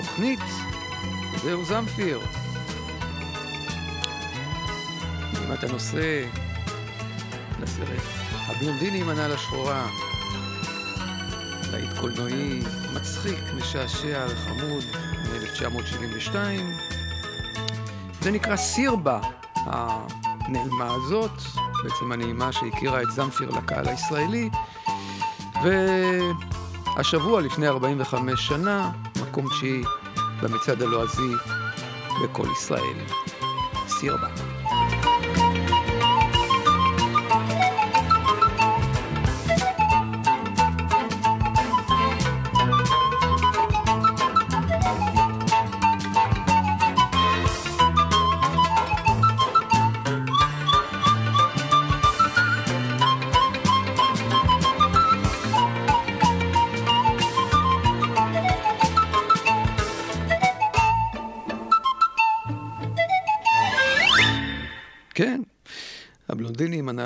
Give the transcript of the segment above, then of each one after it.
התוכנית זהו זמפיר. אם אתה נושא לסרט הבלונדיני עם הנעל השחורה, להיט קולנועי מצחיק, משעשע וחמוד מ-1972. זה נקרא סירבה, הנעימה הזאת, בעצם הנעימה שהכירה את זמפיר לקהל הישראלי. והשבוע, לפני 45 שנה, מקום תשיעי במצעד הלועזי בכל ישראל. סירבה.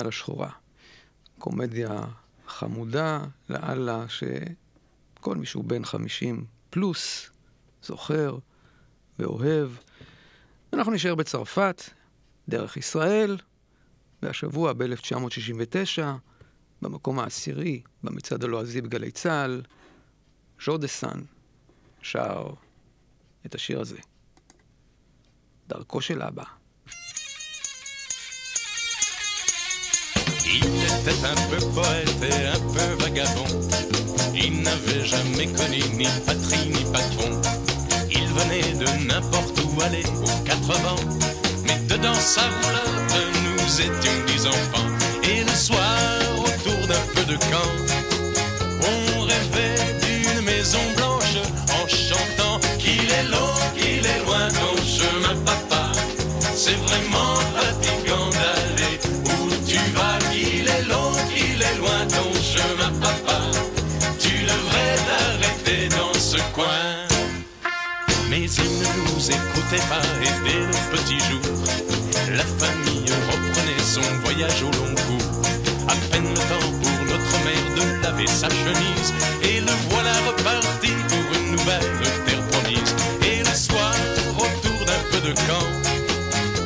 הנעל השחורה. קומדיה חמודה, לאללה, שכל מי שהוא בן חמישים פלוס זוכר ואוהב. אנחנו נשאר בצרפת, דרך ישראל, והשבוע ב-1969, במקום העשירי, במצעד הלועזי בגלי צה"ל, ז'ודסן שר את השיר הזה. דרכו של אבא. Il était un peu poète et un peu vagabond. Il n'avait jamais connu ni patrie ni patron. Il venait de n'importe où aller aux quatre vents. Mais dedans sa roulotte, nous étions dix enfants. Et le soir, autour d'un feu de camp, on rêvait d'une maison blanche en chantant qu'il est long, qu'il est loin Mais il ne nous écoutait pas et dès le petit jour, la famille reprenait son voyage au long cours. À peine le temps pour notre mère de laver sa chemise, et le voilà reparti pour une nouvelle terre promise. Et le soir, autour d'un peu de camp,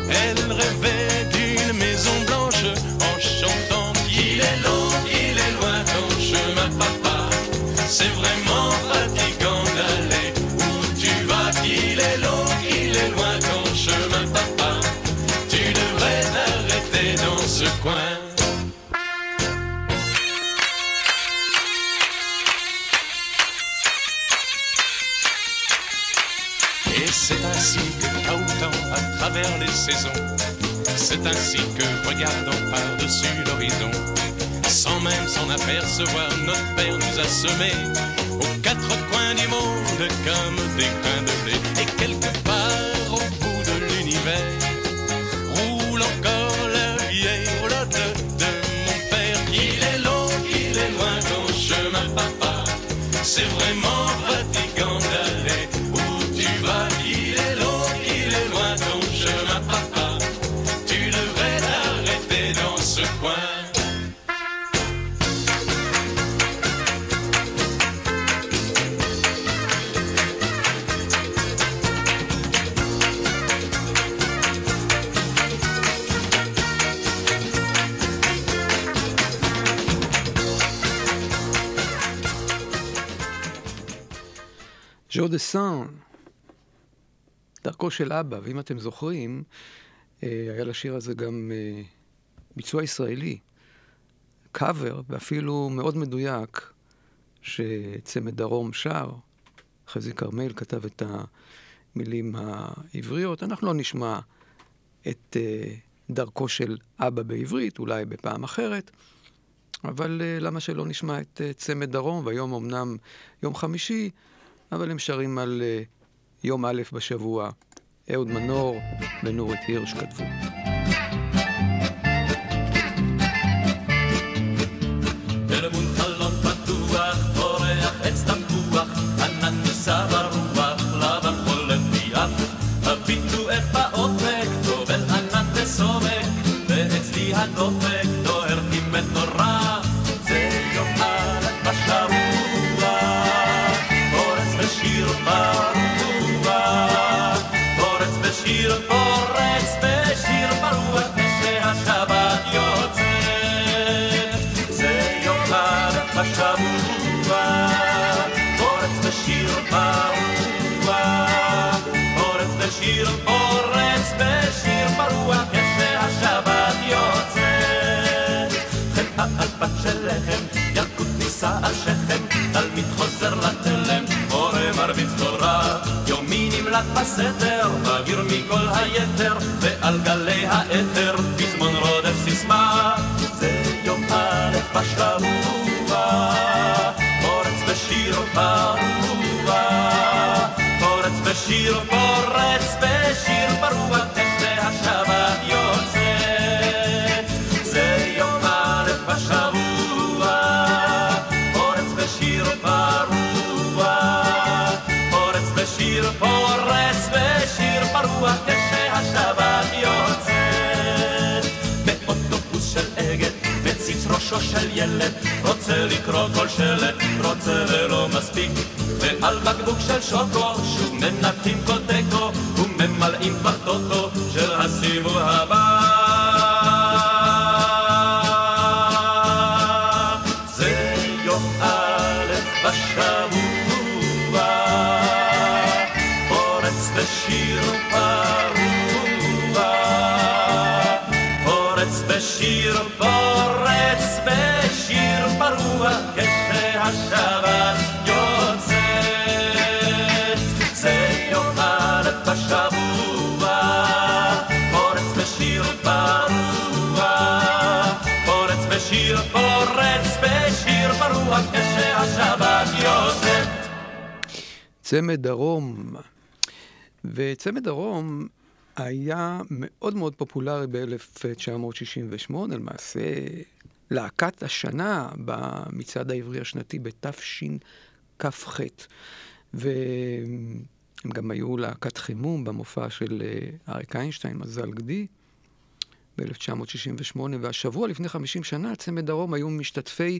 elle rêvait d'une maison blanche en chantant qu'il est long. C'est vraiment Et c'est ainsi que temps à travers les saisons, c'est ainsi que regardant par-dessus l'horizon, sans même s'en apercevoir, notre Père nous a semés aux quatre coins du monde comme des grains de blé. Et quelque c'est vraiment fatigant ז'ו דה סאן, דרכו של אבא, ואם אתם זוכרים, אה, היה לשיר הזה גם אה, ביצוע ישראלי, קאבר, ואפילו מאוד מדויק, שצמד דרום שר, חזי כרמל כתב את המילים העבריות. אנחנו לא נשמע את אה, דרכו של אבא בעברית, אולי בפעם אחרת, אבל למה שלא נשמע את צמד דרום, והיום אמנם יום חמישי, אבל הם שרים על uh, יום א' בשבוע. אהוד מנור ונורית הירש כתבו. נמלט בסתר, בגיר מכל היתר, ועל גלי האתר, פזמון רודף סיסמה, זה יום א' בשבוע, פורץ בשיר ברוח, פורץ בשיר, פורץ לקרוא כל שלט, רוצה ולא מספיק. ועל בקבוק של שוקו, שוב מנקים קודקו, וממלאים כבר טוטו של הסיבוב הבא. צמד דרום. וצמד דרום היה מאוד מאוד פופולרי ב-1968, למעשה להקת השנה במצעד העברי השנתי בתשכ"ח. והם גם היו להקת חימום במופע של אה, אריק איינשטיין, מזל גדי, ב-1968, והשבוע לפני 50 שנה, צמד דרום היו משתתפי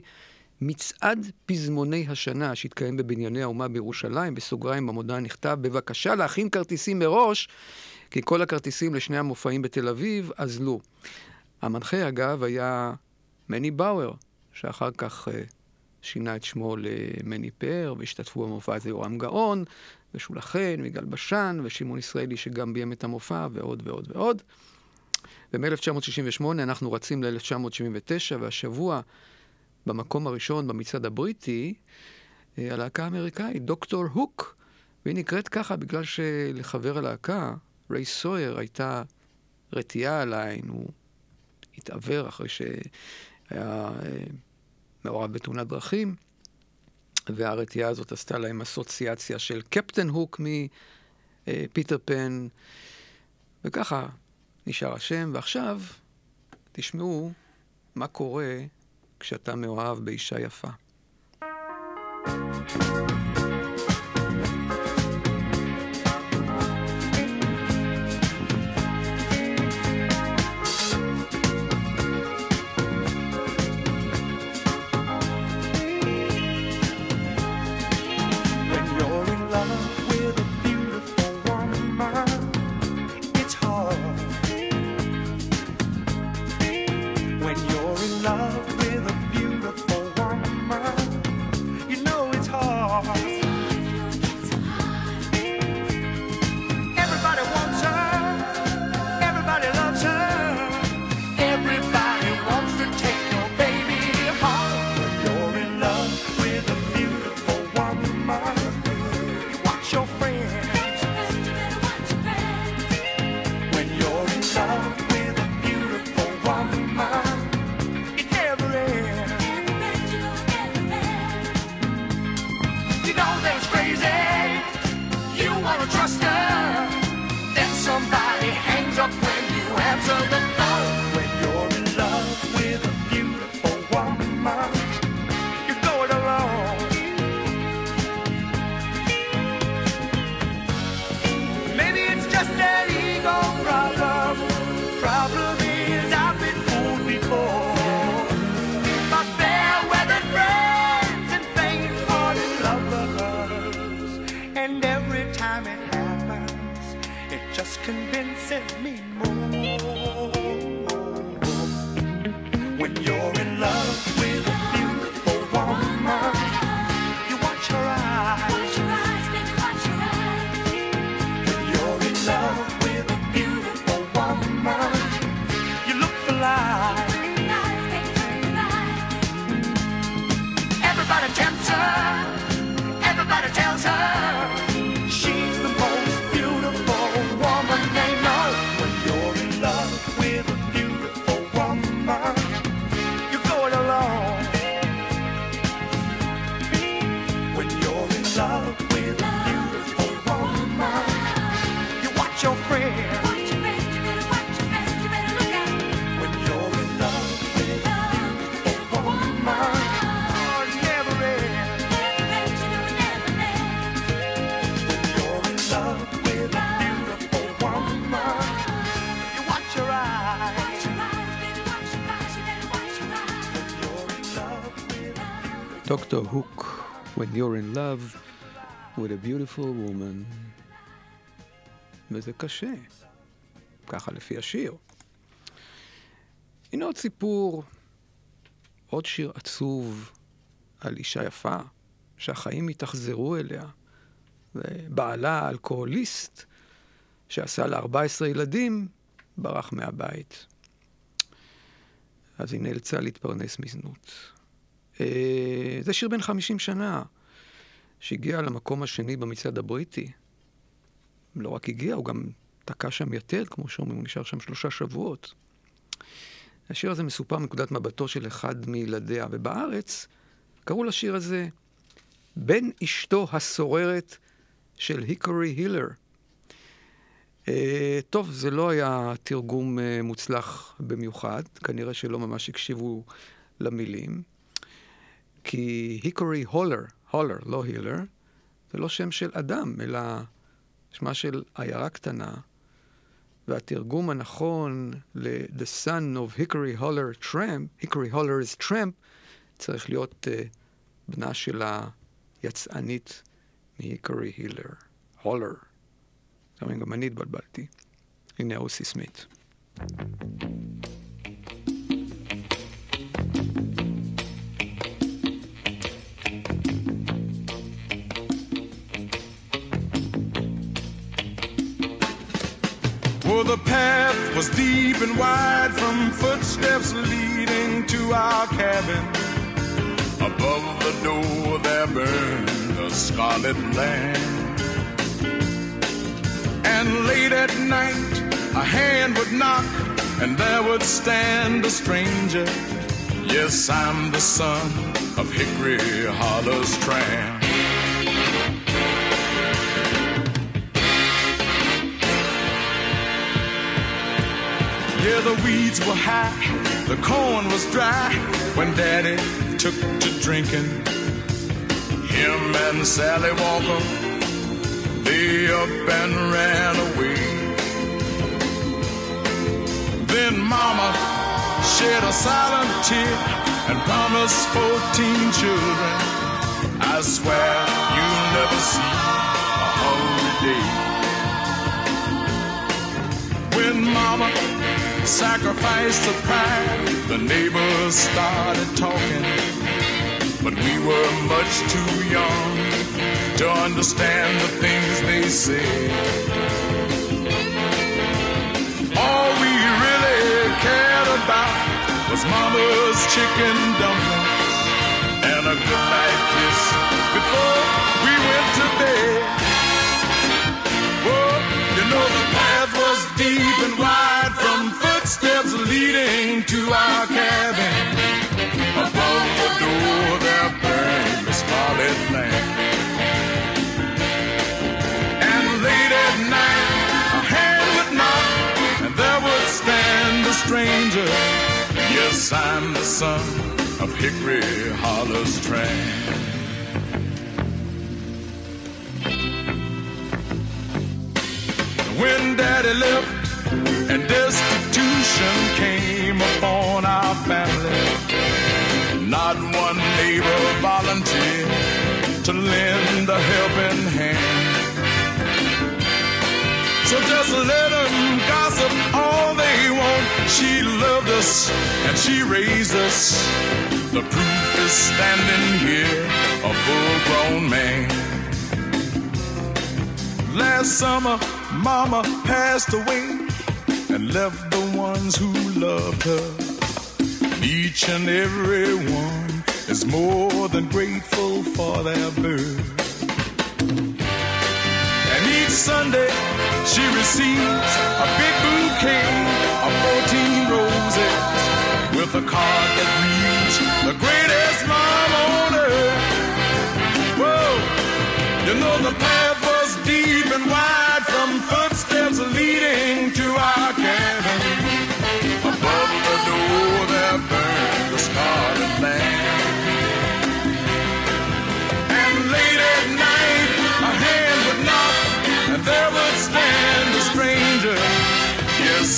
מצעד פזמוני השנה שהתקיים בבנייני האומה בירושלים, בסוגריים במודעה נכתב, בבקשה להכין כרטיסים מראש, כי כל הכרטיסים לשני המופעים בתל אביב אזלו. המנחה, אגב, היה מני באואר, שאחר כך uh, שינה את שמו למני פאר, והשתתפו במופע הזה יורם גאון, ושולה חן, ויגאל בשן, ושמעון ישראלי שגם ביים את המופע, ועוד ועוד ועוד. ומ-1968 אנחנו רצים ל-1979, והשבוע, במקום הראשון במצעד הבריטי, אה, הלהקה האמריקאית, דוקטור הוק, והיא נקראת ככה בגלל שלחבר הלהקה, ריי סויר, הייתה רתיעה על העין, הוא התעוור אחרי שהיה אה, מעורב בתאונת דרכים, והרתיעה הזאת עשתה להם אסוציאציה של קפטן הוק מפיטר פן, וככה נשאר השם, ועכשיו תשמעו מה קורה כשאתה מאוהב באישה יפה. thank you When you're in love with a beautiful woman. וזה קשה, ככה לפי השיר. הנה עוד סיפור, עוד שיר עצוב על אישה יפה, שהחיים התאכזרו אליה. ובעלה, אלכוהוליסט, שעשה לה 14 ילדים, ברח מהבית. אז היא נאלצה להתפרנס מזנות. אה, זה שיר בן 50 שנה, שהגיע למקום השני במצעד הבריטי. לא רק הגיע, הוא גם תקע שם יתד, כמו שאומרים, הוא נשאר שם שלושה שבועות. השיר הזה מסופר מנקודת מבטו של אחד מילדיה, ובארץ קראו לשיר הזה בן אשתו הסוררת של היקורי הילר. Uh, טוב, זה לא היה תרגום uh, מוצלח במיוחד, כנראה שלא ממש הקשיבו למילים, כי היקורי הולר, הולר, לא הילר, זה לא שם של אדם, אלא שמה של עיירה קטנה, והתרגום הנכון ל-The son of Hickory Holler Tramp, Hickory Holler's Tramp, צריך להיות uh, בנה של היצאנית מהיקורי הילר, הולר. גם אני התבלבלתי. הנה אוסי סמית. The path was deep and wide from footsteps leading to our cabin. Above the door there burned a scarlet lamp. And late at night a hand would knock and there would stand a stranger. Yes, I'm the son of Hickory Hollow's tramp. Yeah, the weeds were high, the corn was dry when Daddy took to drinking. Him and Sally Walker, they up and ran away. Then Mama shed a silent tear and promised 14 children. I swear you'll never see a hungry day. When Mama sacrificed the pride. The neighbors started talking, but we were much too young to understand the things they said. All we really cared about was Mama's chicken dumplings and a goodnight kiss before we went to bed. Oh, you know the path was deep footsteps leading to our cabin. Above the door there burned the scarlet lamp. And late at night a hand would knock, and there would stand a stranger. Yes, I'm the son of Hickory Hollow's tramp. When Daddy left and destitution came upon our family, not one neighbor volunteered to lend a helping hand. So just let them gossip all they want. She loved us and she raised us. The proof is standing here, a full grown man. Last summer, Mama passed away and left the ones who loved her. Each and every one is more than grateful for their birth. And each Sunday she receives a big bouquet of 14 roses with a card that reads, The greatest mom on earth. Whoa, you know the path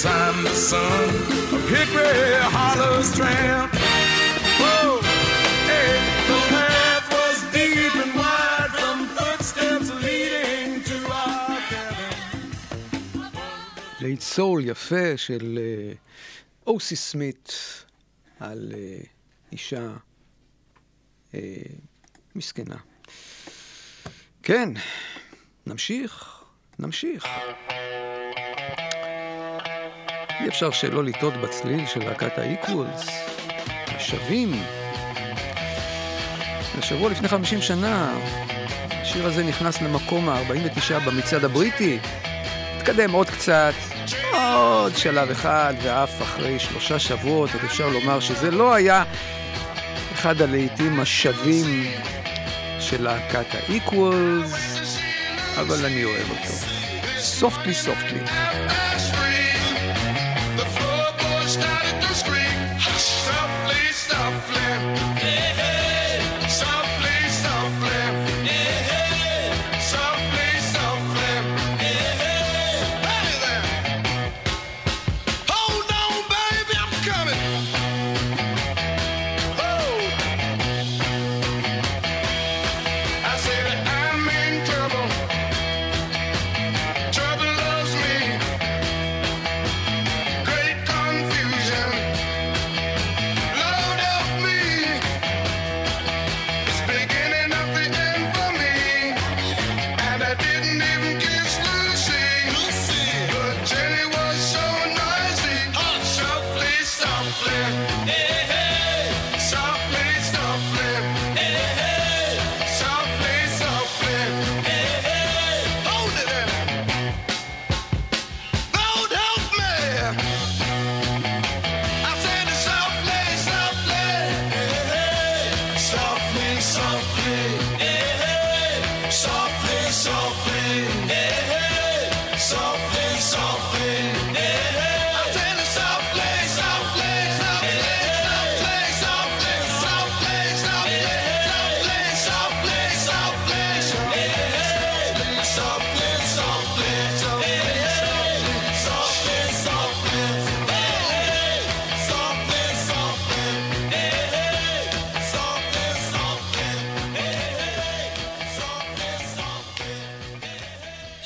I'm the son of Hickory Hollow's tramp. Whoa, the path was deep and wide from footsteps leading to סול יפה של אה, אוסי סמית על אה, אישה אה, מסכנה. כן, נמשיך, נמשיך. אי אפשר שלא לטעות בצליל של להקת האיקוולס, השווים. השבוע לפני 50 שנה, השיר הזה נכנס למקום ה-49 במצעד הבריטי. התקדם עוד קצת, עוד שלב אחד, ואף אחרי שלושה שבועות, עוד אפשר לומר שזה לא היה אחד הלהיטים השווים של להקת ה-Equals, אבל אני אוהב אותו. סופטלי סופטלי.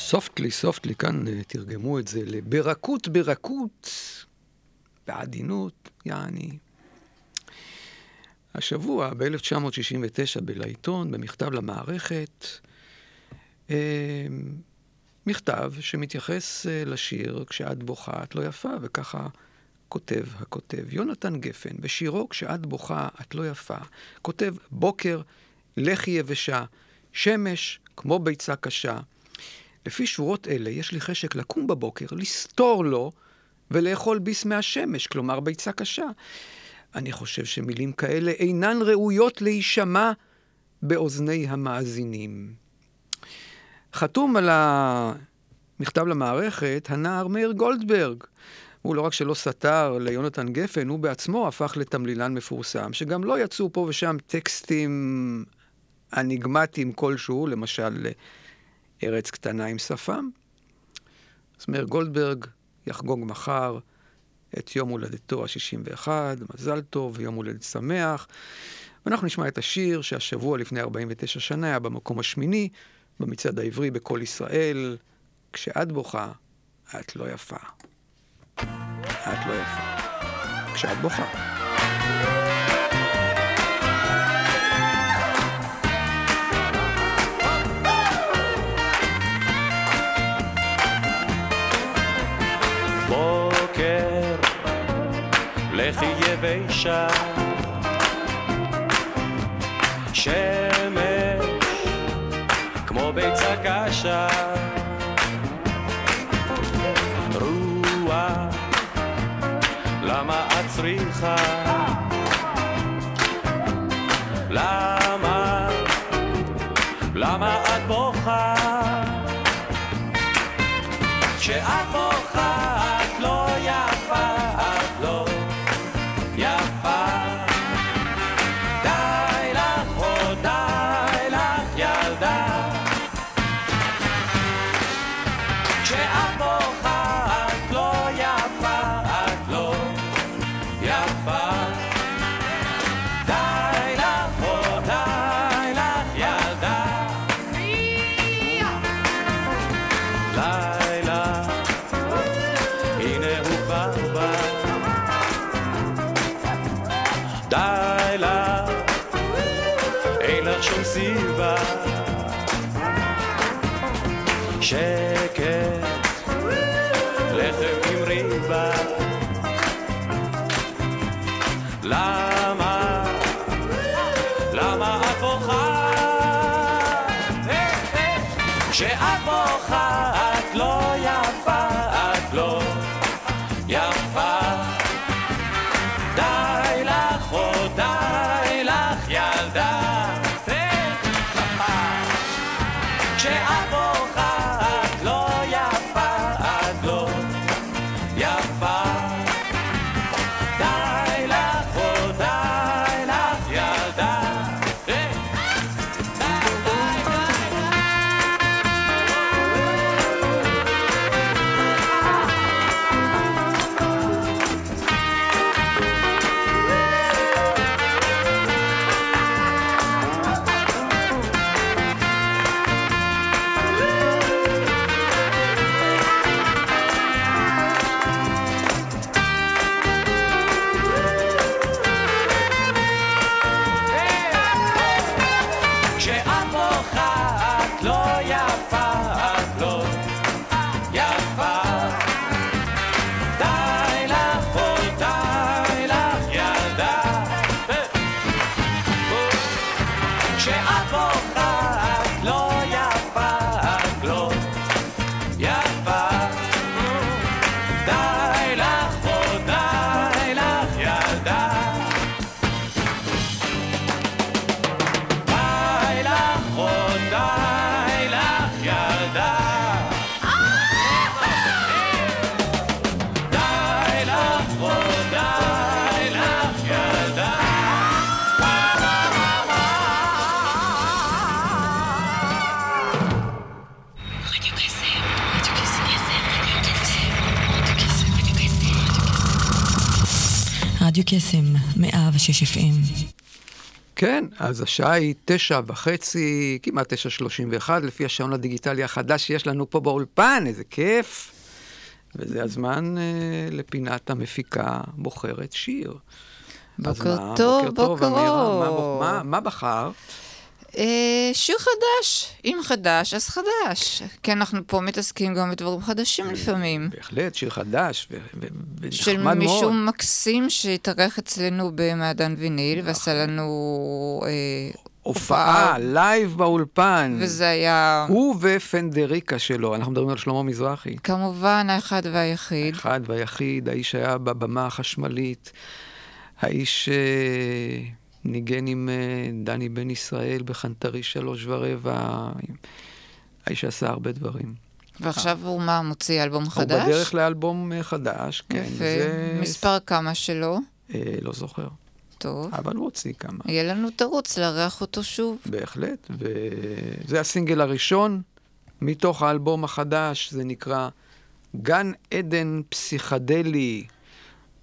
סופטלי, סופטלי, כאן אה, תרגמו את זה לברכות, ברכות, בעדינות, יעני. השבוע, ב-1969, בלעיתון, במכתב למערכת, אה, מכתב שמתייחס אה, לשיר "כשאת בוכה את לא יפה", וככה כותב הכותב. יונתן גפן, בשירו "כשאת בוכה את לא יפה", כותב בוקר, לחי יבשה, שמש כמו ביצה קשה. לפי שורות אלה יש לי חשק לקום בבוקר, לסתור לו ולאכול ביס מהשמש, כלומר ביצה קשה. אני חושב שמילים כאלה אינן ראויות להישמע באוזני המאזינים. חתום על המכתב למערכת הנער מאיר גולדברג. הוא לא רק שלא סתר ליונתן גפן, הוא בעצמו הפך לתמלילן מפורסם, שגם לא יצאו פה ושם טקסטים אניגמטיים כלשהו, למשל ארץ קטנה עם שפם. אז מאיר גולדברג יחגוג מחר את יום הולדתו ה-61, מזל טוב ויום הולדת שמח. ואנחנו נשמע את השיר שהשבוע לפני 49 שנה היה במקום השמיני, במצעד העברי בקול ישראל, כשאת בוכה, את לא יפה. את לא יפה. כשאת בוכה. לכי יבשה, שמש, כמו ביצה קשה, רוח, למה את צריכה? למה, למה את בוכה? כשאת בוכה קסם, 106 FM. כן, אז השעה היא תשע וחצי, כמעט תשע שלושים ואחת, לפי השעון הדיגיטלי החדש שיש לנו פה באולפן, איזה כיף. וזה הזמן אה, לפינת המפיקה בוחרת שיר. בוקר מה, טוב, בוקר טוב, בוקר אמירה, מה. מה, מה בחר? אה, שיר חדש, אם חדש, אז חדש. כי אנחנו פה מתעסקים גם בדברים חדשים לפעמים. בהחלט, שיר חדש, ונחמד של מאוד. מישהו מקסים שהתארח אצלנו במעדן ויניל, ועשה לנו אה, הופעה, live באולפן. וזה היה הוא ופנדריקה שלו, אנחנו מדברים על שלמה מזרחי. כמובן האחד והיחיד. האחד והיחיד, האיש היה בבמה החשמלית, האיש אה, ניגן עם אה, דני בן ישראל בחנטריש שלוש ורבע, האיש שעשה הרבה דברים. ועכשיו הוא מה, מוציא אלבום הוא חדש? בדרך לאלבום אה, חדש, כן. יפה. זה- מספר כמה שלו? אה, לא זוכר, טוב. אבל הוא הוציא כמה. יהיה לנו תירוץ לארח אותו שוב. בהחלט, וזה הסינגל הראשון מתוך האלבום החדש, זה נקרא גן עדן פסיכדלי.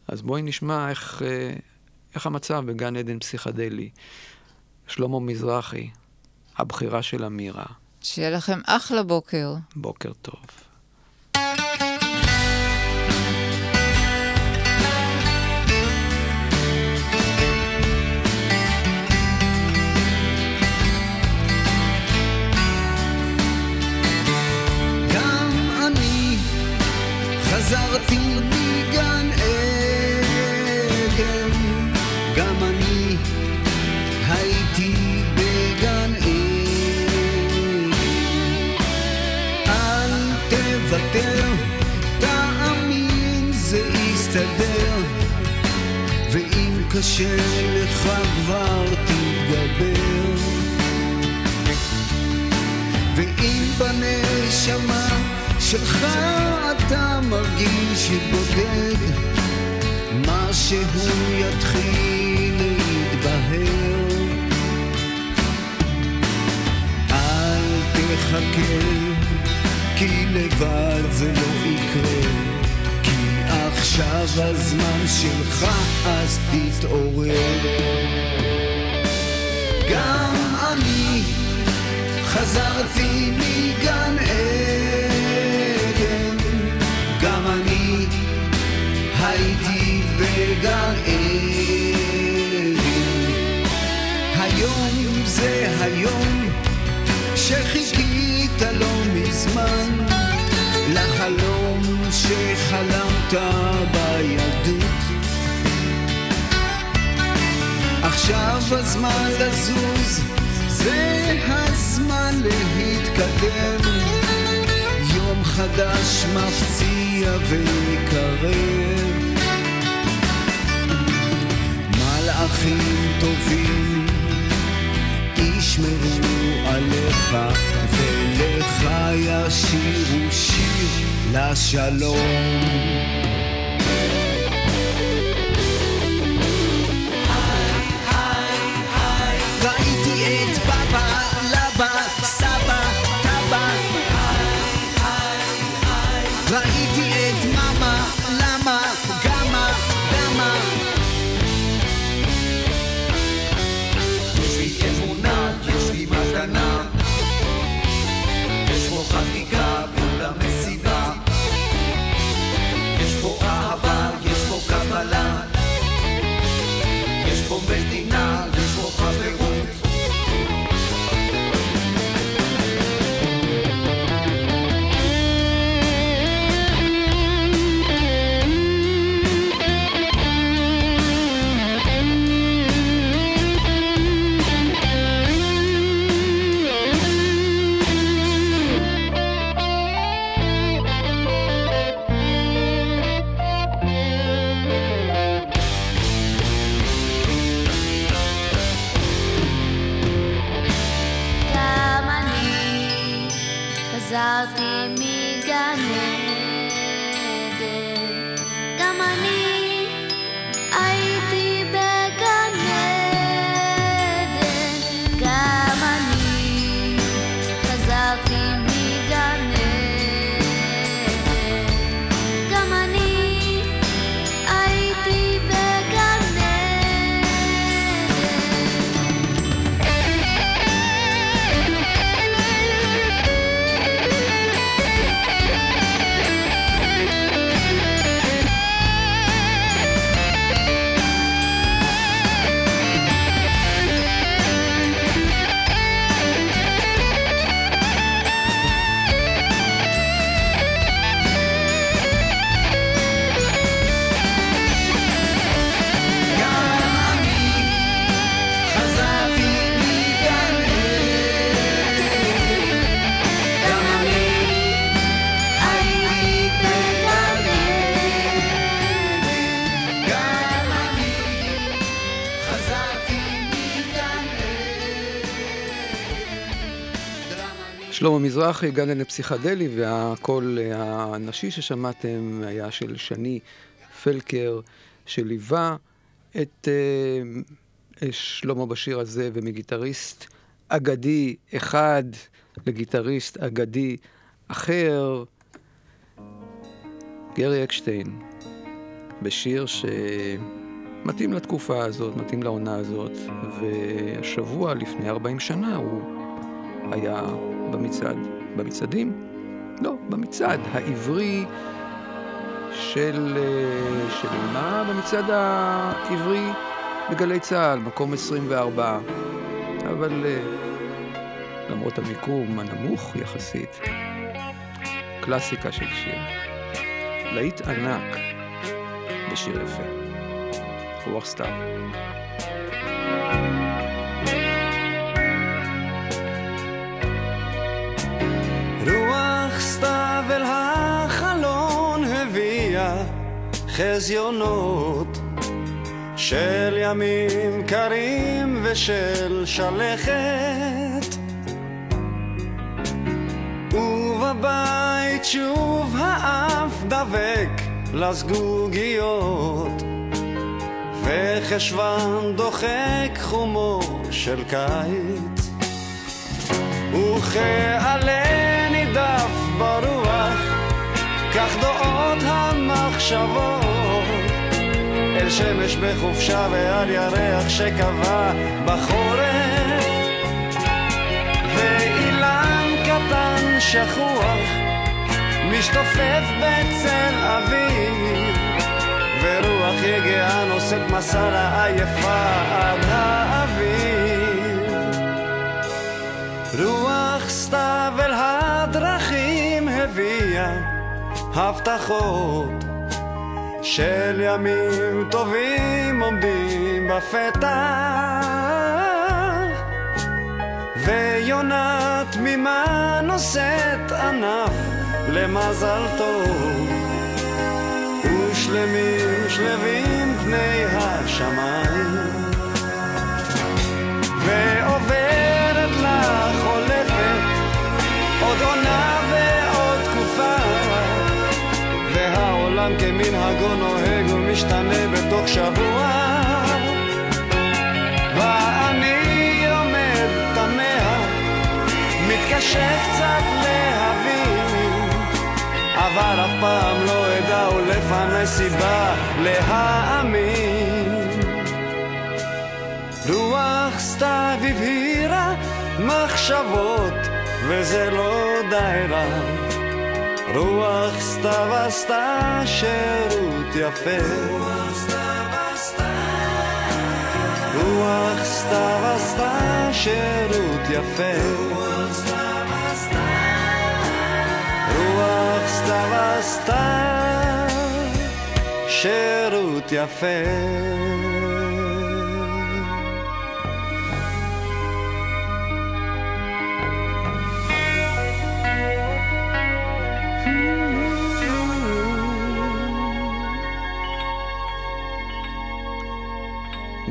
אז בואי נשמע איך, איך המצב בגן עדן פסיכדלי. שלמה מזרחי, הבחירה של אמירה. שיהיה לכם אחלה בוקר. בוקר טוב. חזרתי גם אני הייתי בגן עדן. אל תוותר, תאמין זה יסתדר, ואם קשה לך כבר תתגבר. ואם בנשמה שלך אתה מרגיש בודד, משהו יתחיל להתבהר. אל תחכה, כי לבד זה לא יקרה, כי עכשיו הזמן שלך, אז תתעורר. גם אני חזרתי מגן עדן, בגן עדן. היום זה היום שחיכית לא מזמן לחלום שחלמת בילדות. עכשיו הזמן לזוז, זה הזמן להתקדם. יום חדש מפציע ומקרב. מלאכים טובים ישמרו עליך, ולך ישירו שיר לשלום. שלמה מזרחי, גן עדן פסיכדלי, והקול הנשי ששמעתם היה של שני פלקר, שליווה את אה, שלמה בשיר הזה, ומגיטריסט אגדי אחד לגיטריסט אגדי אחר, גרי אקשטיין, בשיר שמתאים לתקופה הזאת, מתאים לעונה הזאת, והשבוע, לפני 40 שנה, הוא היה במצעד, במצעדים? לא, במצעד העברי של... אה, של מה? במצעד העברי בגלי צה"ל, מקום 24. אבל אה, למרות המיקום הנמוך יחסית, קלאסיקה של שיר. להיט ענק בשיר יפה. רוח סתיו. רוח סתיו אל החלון הביאה חזיונות של ימים קרים ושל שלכת. ובבית שוב האף דבק לזגוגיות וחשוון דוחק חומו של קיץ. וכעלה ברוח כך דעות המחשבות. אל שמש בחופשה ועל ירח שקבע בחורף. ואילן קטן שכוח משתופף בצל אביב ורוח יגעה נושאת מסע לעייפה עד האביב רוח סתיו הבטחות של ימים טובים עומדים בפתח. ויונה תמימה נושאת ענף למזל טוב. ושלמים שלווים פני השמיים. ועוברת לה חולפת עוד עונה והעולם כמנהגו נוהג ומשתנה בתוך שבוע. ואני עומד תמה מתקשה קצת להבין אבל אף פעם לא אדע ולפני סיבה להאמין. רוח סתיו הבהירה מחשבות וזה לא די רע רוח סתיו עשתה שירות יפה. רוח סתיו עשתה שירות יפה. רוח סתיו עשתה שירות יפה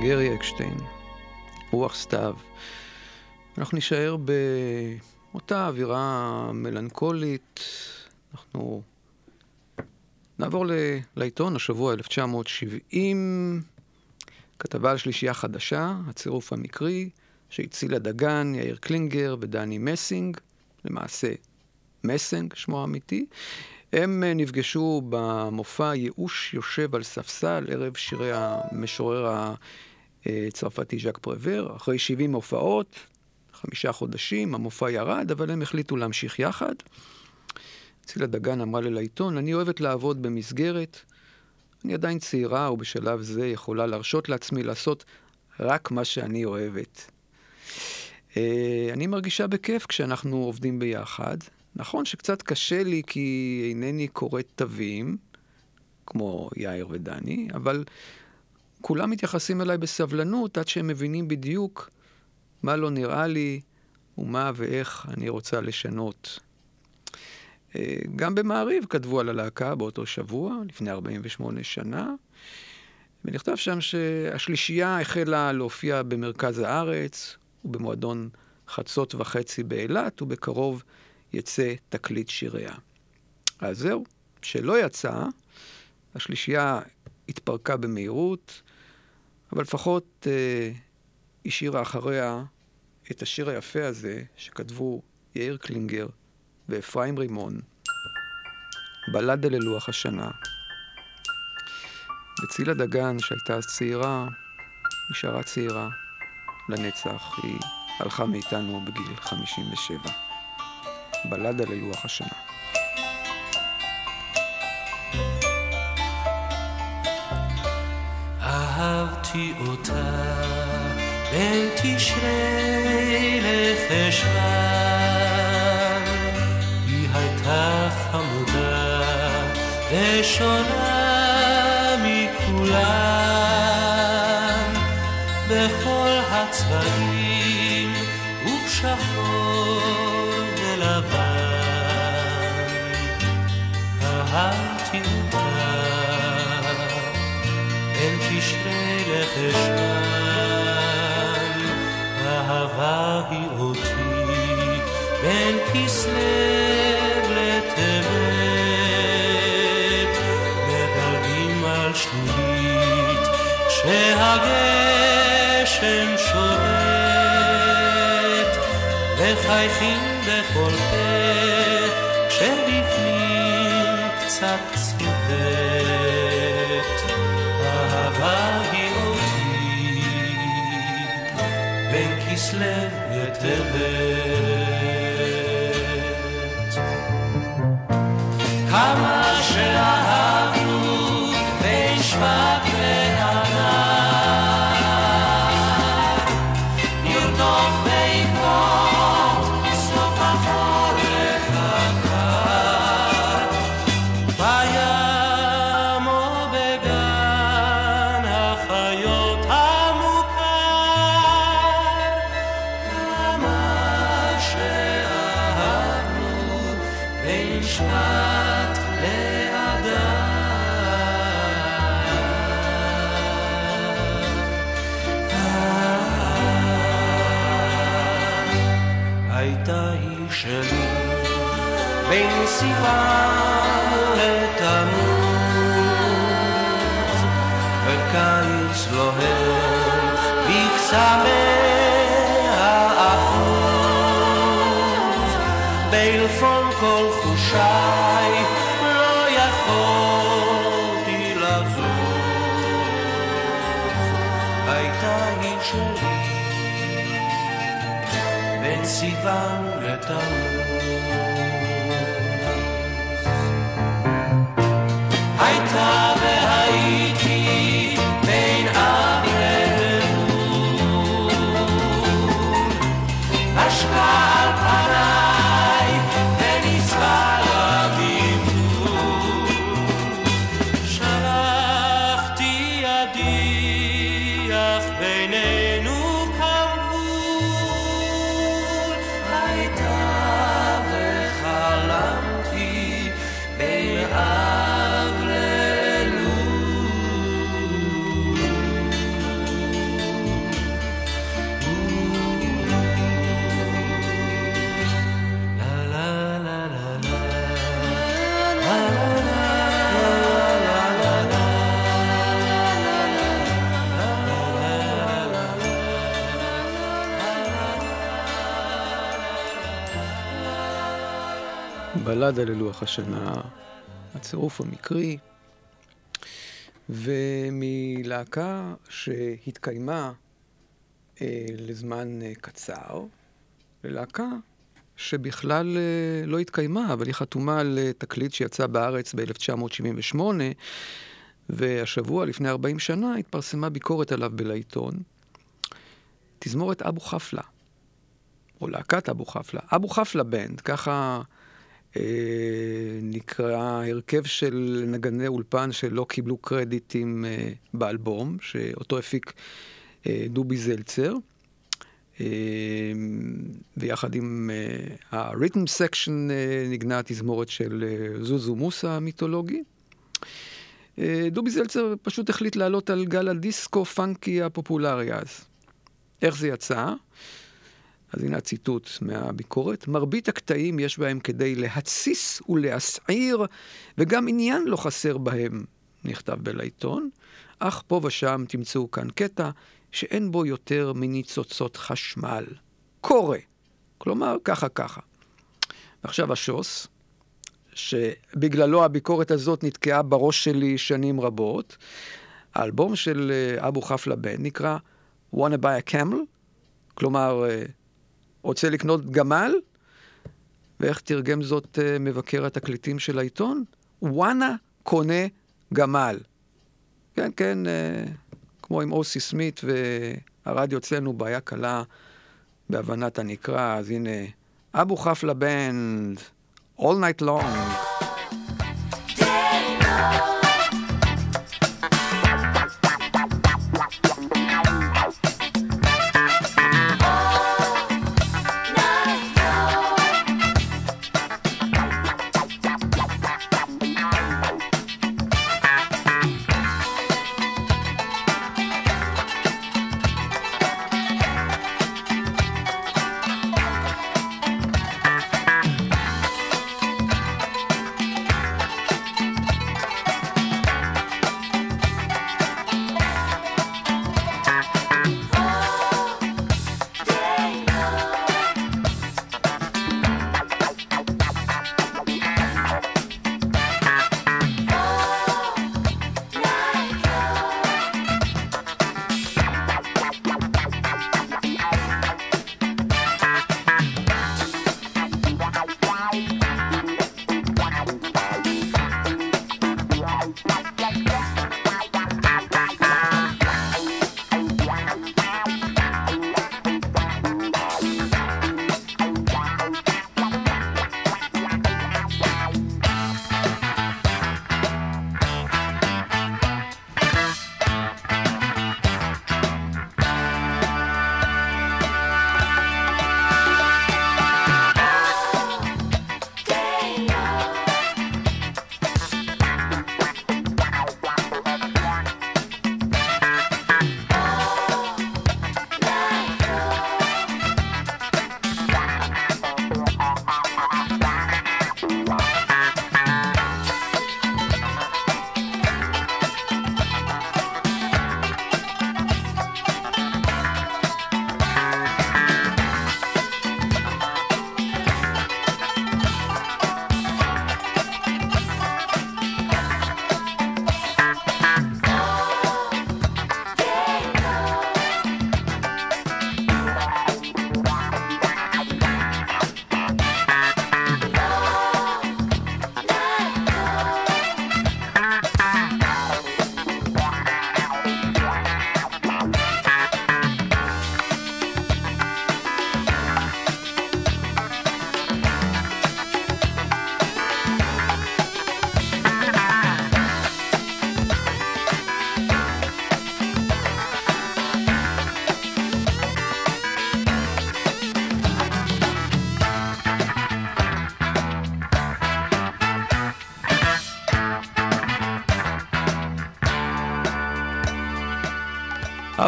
גרי אקשטיין, רוח סתיו. אנחנו נישאר באותה אווירה מלנכולית. אנחנו נעבור לעיתון, השבוע 1970, כתבה על שלישייה חדשה, הצירוף המקרי, שהצילה דגן, יאיר קלינגר ודני מסינג, למעשה מסינג, שמו האמיתי. הם אה, נפגשו במופע ייאוש יושב על ספסל, ערב שירי המשורר הצרפתי ז'אק פרבר. אחרי 70 הופעות, חמישה חודשים, המופע ירד, אבל הם החליטו להמשיך יחד. צילה דגן אמרה לי לעיתון, אני אוהבת לעבוד במסגרת. אני עדיין צעירה, ובשלב זה יכולה להרשות לעצמי לעשות רק מה שאני אוהבת. אה, אני מרגישה בכיף כשאנחנו עובדים ביחד. נכון שקצת קשה לי כי אינני קוראת תווים, כמו יאיר ודני, אבל כולם מתייחסים אליי בסבלנות עד שהם מבינים בדיוק מה לא נראה לי ומה ואיך אני רוצה לשנות. אה, גם במעריב כתבו על הלהקה באותו שבוע, לפני 48 שנה, ונכתב שם שהשלישייה החלה להופיע במרכז הארץ ובמועדון חצות וחצי באילת, ובקרוב יצא תקליט שיריה. אז זהו, שלא יצא, השלישייה התפרקה במהירות, אבל לפחות אה, השאירה אחריה את השיר היפה הזה שכתבו יאיר קלינגר ואפרים רימון, בלדה ללוח השנה. וצילה דגן, שהייתה אז צעירה, נשארה צעירה לנצח. היא הלכה מאיתנו בגיל 57. בלדה ללוח השנה. אהבתי אותה בין תשרי לחשוון. היא הייתה חמודה ושונה לחשוון, אהבה היא אותי בין כסלו לטבת, מדלגים על שלולית כשהגשם שובט, מחייכים בכל לטבת. הייתה היא שלי בין סיוון לתמוז. בלדה ללוח השנה, הצירוף המקרי, ומלהקה שהתקיימה אה, לזמן אה, קצר, ללהקה שבכלל אה, לא התקיימה, אבל היא חתומה על אה, תקליט שיצא בארץ ב-1978, והשבוע, לפני 40 שנה, התפרסמה ביקורת עליו בלעיתון. תזמורת אבו חפלה, או להקת אבו חפלה. אבו חפלה בנד, ככה נקרא הרכב של נגני אולפן שלא קיבלו קרדיטים אה, באלבום, שאותו הפיק אה, דובי זלצר. אה, ויחד עם אה, ה-Rhythm Section אה, נגנה התזמורת של אה, זוזו מוסה המיתולוגי. אה, דובי זלצר פשוט החליט לעלות על גל הדיסקו פאנקי הפופולרי אז. איך זה יצא? אז הנה הציטוט מהביקורת. מרבית הקטעים יש בהם כדי להתסיס ולהסעיר, וגם עניין לא חסר בהם, נכתב בלעיתון, אך פה ושם תמצאו כאן קטע שאין בו יותר מניצוצות חשמל. קורא. כלומר, ככה ככה. ועכשיו השוס, שבגללו הביקורת הזאת נתקעה בראש שלי שנים רבות. האלבום של אה, אבו חפלה בן נקרא wanna buy a camel, כלומר, אה, רוצה לקנות גמל, ואיך תרגם זאת אה, מבקר התקליטים של העיתון? וואנה קונה גמל. כן, כן, אה, כמו עם אוסי סמית והרדיו אצלנו בעיה קלה בהבנת הנקרא, אז הנה, אבו חפלה בנד, All Night Long.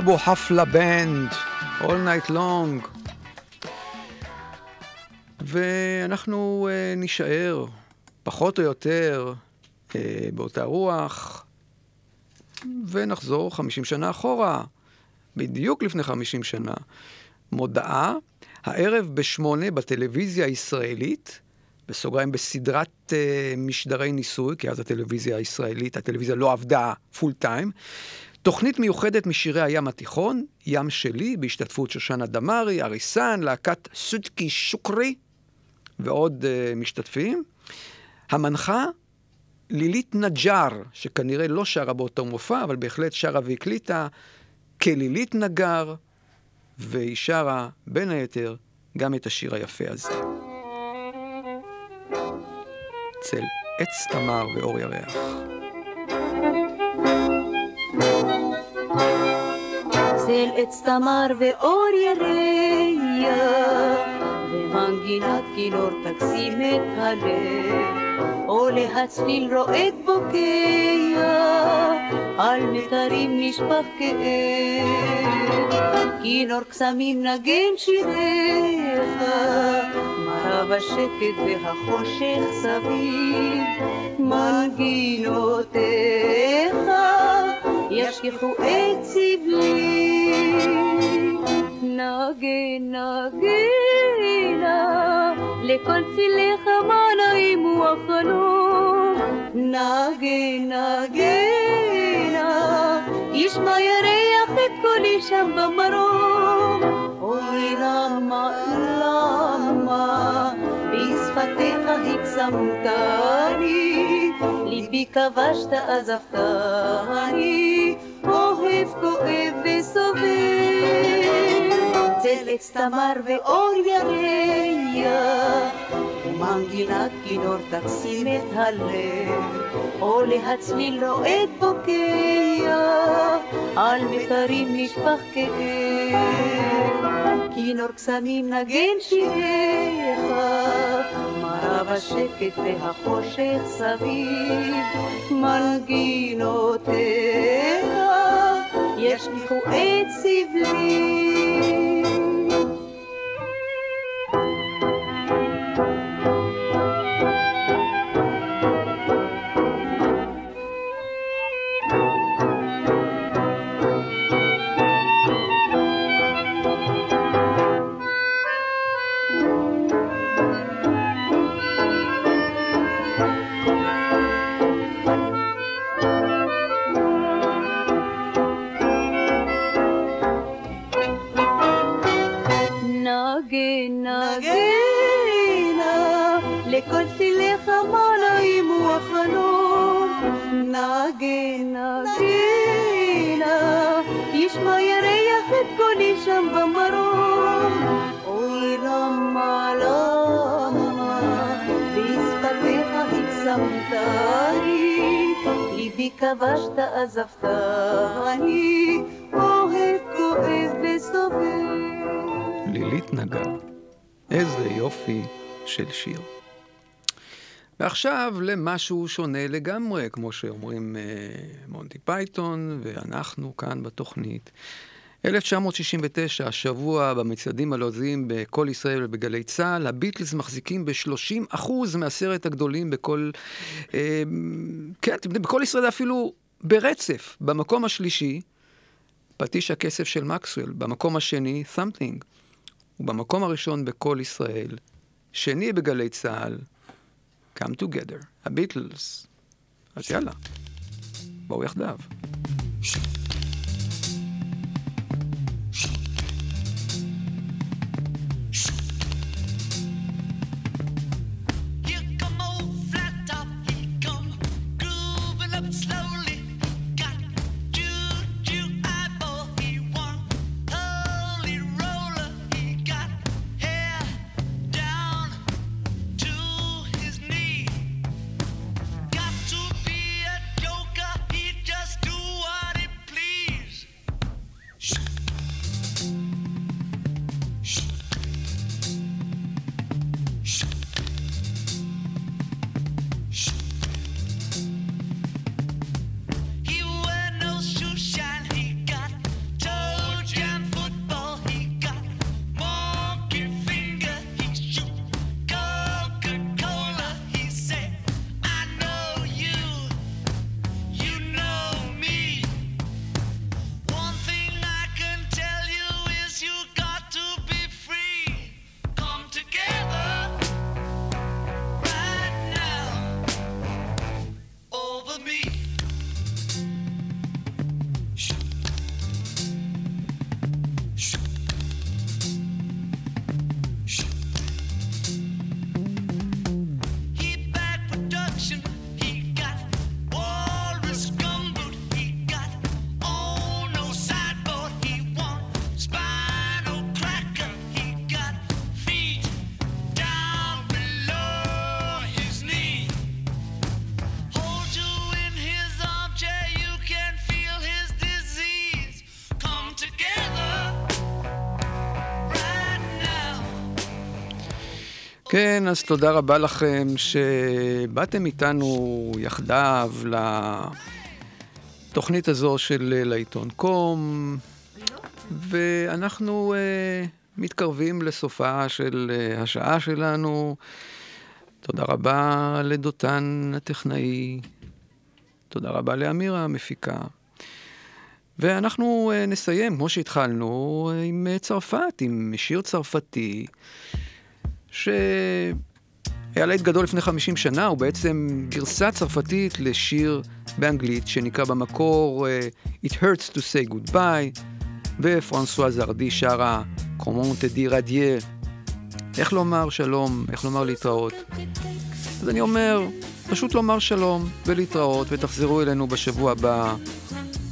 אבו חפלה בנד, All Night Long. ואנחנו uh, נישאר, פחות או יותר, uh, באותה רוח, ונחזור 50 שנה אחורה, בדיוק לפני 50 שנה. מודעה, הערב בשמונה בטלוויזיה הישראלית, בסוגריים בסדרת uh, משדרי ניסוי, כי אז הטלוויזיה הישראלית, הטלוויזיה לא עבדה פול טיים. תוכנית מיוחדת משירי הים התיכון, ים שלי, בהשתתפות שושנה דמארי, אריסן, להקת סודקי שוקרי ועוד uh, משתתפים. המנחה, לילית נג'אר, שכנראה לא שרה באותו מופע, אבל בהחלט שרה והקליטה כלילית נגר, והיא שרה, בין היתר, גם את השיר היפה הזה. צל עץ תמר ואור ירח. צל עץ תמר ואור ירח, ומנגינת כינור תקסים את הלב. או להצליל רועד בוקע, על מיתרים נשפך כאב. כינור קסמים נגן שיריך, מרה בשקט והחושך סביב, מנגינותיך ישכחו את סבלי. נגן נגינה, לכל צילך מה נעים הוא החלום. נגן נגינה, ישמע ירח את קולי שם במרום. אוי למה, למה, בשפתיך הקסמתני, ליבי כבשת עזבתני, אוהב כואב וסובל. צל עץ תמר ואור ירח, ומנגינת כינור תקסים את הלב, או להצליל רועד בוקע, על מיתרים נשפך כאב. כינור קסמים נגן שיריך, מרה בשקט והחושך סביב, מנגינותיך ישליכו את סבלי. ועכשיו למשהו שונה לגמרי, כמו שאומרים אה, מונטי פייתון ואנחנו כאן בתוכנית. 1969, השבוע במצעדים הלועזיים בכל ישראל ובגלי צה"ל, הביטלס מחזיקים ב-30% מהסרט הגדולים בכל... אה, כן, אתם יודעים, בכל ישראל אפילו ברצף. במקום השלישי, פטיש הכסף של מקסואל. במקום השני, Something. ובמקום הראשון בכל ישראל, שני בגלי צה"ל, Come Together, הביטלס. אז יאללה, בואו יחדיו. כן, אז תודה רבה לכם שבאתם איתנו יחדיו לתוכנית הזו של לעיתון קום, ואנחנו uh, מתקרבים לסופה של uh, השעה שלנו. תודה רבה לדותן הטכנאי, תודה רבה לאמירה המפיקה. ואנחנו uh, נסיים, כמו שהתחלנו, עם צרפת, עם שיר צרפתי. שהיה להיט גדול לפני 50 שנה, הוא בעצם גרסה צרפתית לשיר באנגלית, שנקרא במקור uh, It Hurts to say goodbye, ופרנסואה זרדי שרה Comment te adieu, איך לומר שלום, איך לומר להתראות. אז אני אומר, פשוט לומר שלום ולהתראות, ותחזרו אלינו בשבוע הבא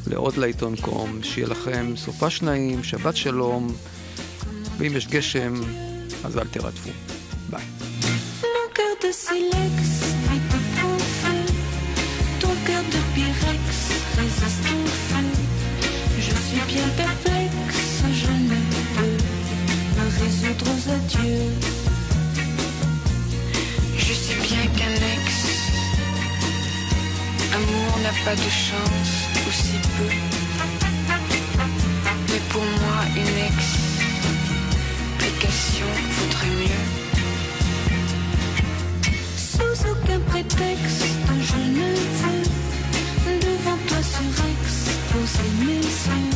לעוד לעיתון קום, שיהיה לכם סופה שניים, שבת שלום, ואם יש גשם, אז אל תרדפו. Mon cœur de silex est au feu. Ton cœur de pyrex résiste au feu. Je suis bien perplexe, je ne peux me résoudre aux adieux. Je sais bien qu'un ex, amour n'a pas de chance, ou si peu. Mais pour moi, une ex texte, je ne veux devant toi sur exposer mes yeux.